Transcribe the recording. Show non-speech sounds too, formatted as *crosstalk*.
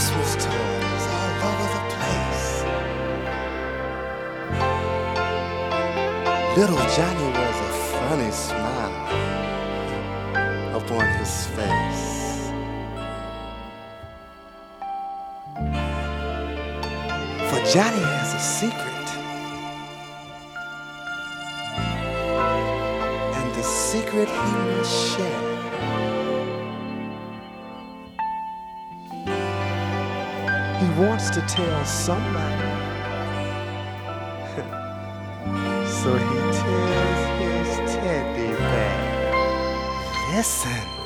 Christmas toys all over the place. Little Johnny wears a funny smile upon his face. For Johnny has a secret. And the secret he will share. He wants to tell somebody. *laughs* so he tells his teddy bear. Listen.